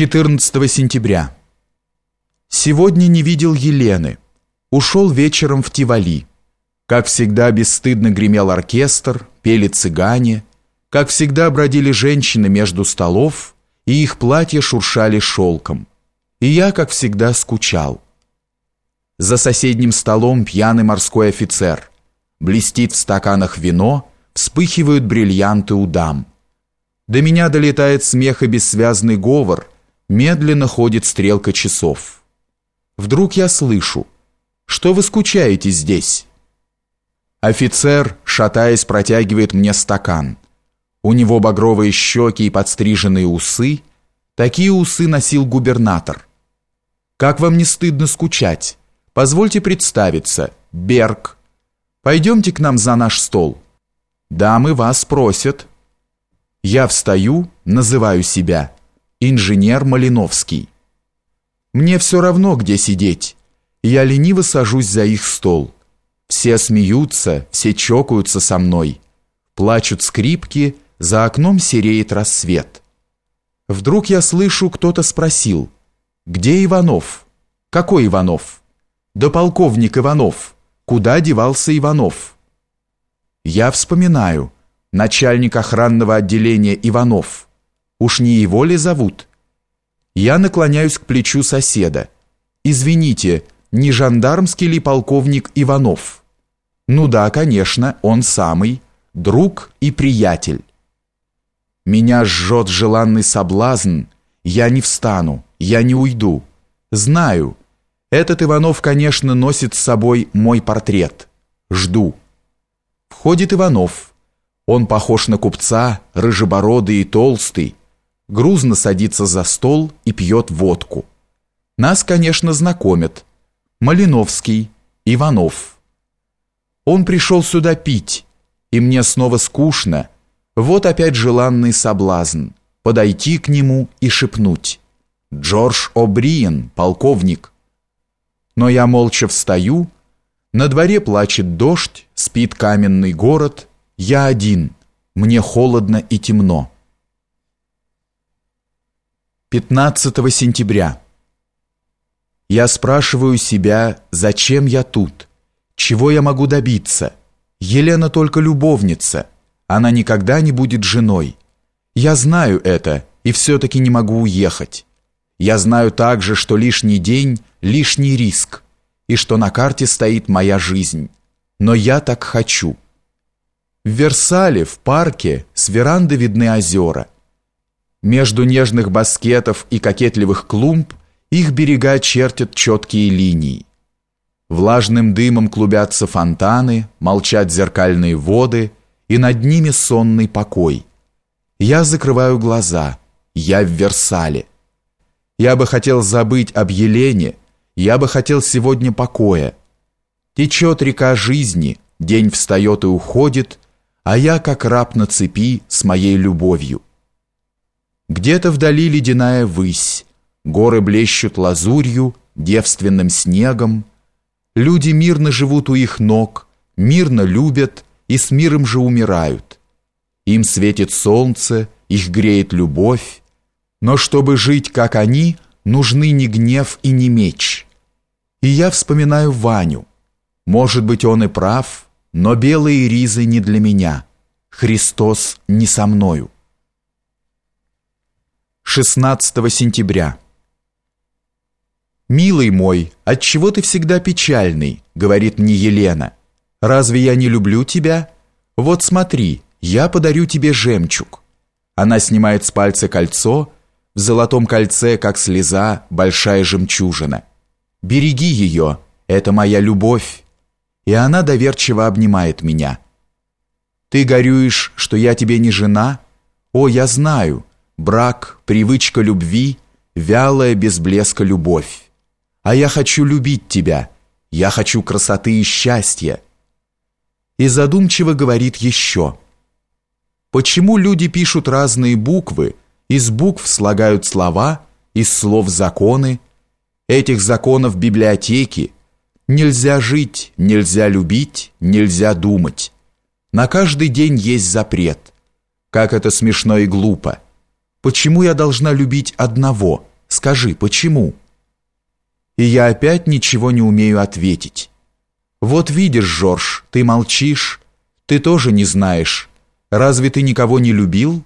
14 сентября. Сегодня не видел Елены. Ушел вечером в Тивали. Как всегда, бесстыдно гремел оркестр, пели цыгане. Как всегда, бродили женщины между столов, и их платья шуршали шелком. И я, как всегда, скучал. За соседним столом пьяный морской офицер. Блестит в стаканах вино, вспыхивают бриллианты у дам. До меня долетает смех и бессвязный говор, медленно ходит стрелка часов. Вдруг я слышу, что вы скучаете здесь? Офицер, шатаясь, протягивает мне стакан. У него багровые щеки и подстриженные усы. Такие усы носил губернатор. Как вам не стыдно скучать? Позвольте представиться. Берг. Пойдемте к нам за наш стол. Дамы вас просят. Я встаю, называю себя. Инженер Малиновский. Мне все равно, где сидеть. Я лениво сажусь за их стол. Все смеются, все чокаются со мной. Плачут скрипки, за окном сереет рассвет. Вдруг я слышу, кто-то спросил, «Где Иванов?» «Какой Иванов?» «Да полковник Иванов. Куда девался Иванов?» Я вспоминаю, начальник охранного отделения Иванов. Уж не его ли зовут? Я наклоняюсь к плечу соседа. Извините, не жандармский ли полковник Иванов? Ну да, конечно, он самый, друг и приятель. Меня жжет желанный соблазн. Я не встану, я не уйду. Знаю, этот Иванов, конечно, носит с собой мой портрет. Жду. Входит Иванов. Он похож на купца, рыжебородый и толстый, грузно садится за стол и пьет водку. Нас, конечно, знакомят. Малиновский, Иванов. Он пришел сюда пить, и мне снова скучно. Вот опять желанный соблазн подойти к нему и шепнуть: "Джордж О'Бриен, полковник". Но я молча встаю. На дворе плачет дождь, спит каменный город. Я один. Мне холодно и темно. 15 сентября. Я спрашиваю себя, зачем я тут? Чего я могу добиться? Елена только любовница. Она никогда не будет женой. Я знаю это и все-таки не могу уехать. Я знаю также, что лишний день – лишний риск, и что на карте стоит моя жизнь. Но я так хочу. В Версале, в парке, с веранды видны озера. Между нежных баскетов и кокетливых клумб их берега чертят четкие линии. Влажным дымом клубятся фонтаны, молчат зеркальные воды, и над ними сонный покой. Я закрываю глаза, я в Версале. Я бы хотел забыть об Елене, я бы хотел сегодня покоя. Течет река жизни, день встает и уходит, а я как раб на цепи с моей любовью. Где-то вдали ледяная высь, горы блещут лазурью, девственным снегом, люди мирно живут у их ног, мирно любят и с миром же умирают. Им светит солнце, их греет любовь, но чтобы жить, как они, нужны не гнев и не меч. И я вспоминаю Ваню. Может быть, он и прав, но белые ризы не для меня. Христос не со мною. 16 сентября. Милый мой, от чего ты всегда печальный, говорит мне Елена. Разве я не люблю тебя? Вот смотри, я подарю тебе жемчуг. Она снимает с пальца кольцо, в золотом кольце, как слеза, большая жемчужина. Береги ее, это моя любовь и она доверчиво обнимает меня. Ты горюешь, что я тебе не жена? О, я знаю, брак, привычка любви, вялая без блеска любовь. А я хочу любить тебя, я хочу красоты и счастья. И задумчиво говорит еще. Почему люди пишут разные буквы, из букв слагают слова, из слов законы, этих законов библиотеки, Нельзя жить, нельзя любить, нельзя думать. На каждый день есть запрет. Как это смешно и глупо. Почему я должна любить одного – Скажи, почему?» И я опять ничего не умею ответить. «Вот видишь, Жорж, ты молчишь, ты тоже не знаешь. Разве ты никого не любил?»